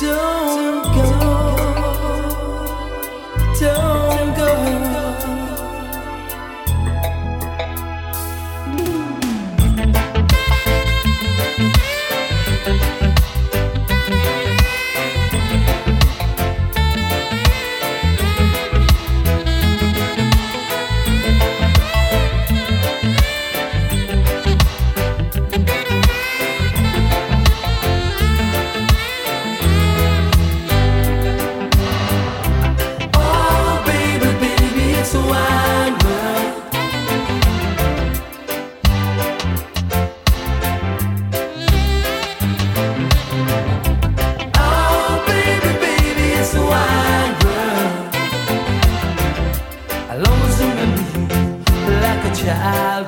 Don't child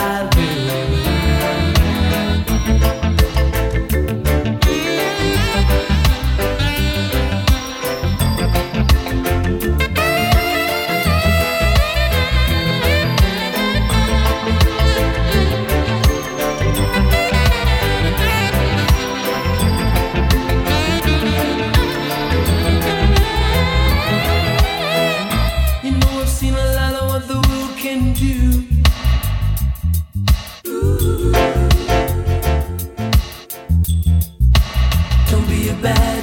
bad. bad.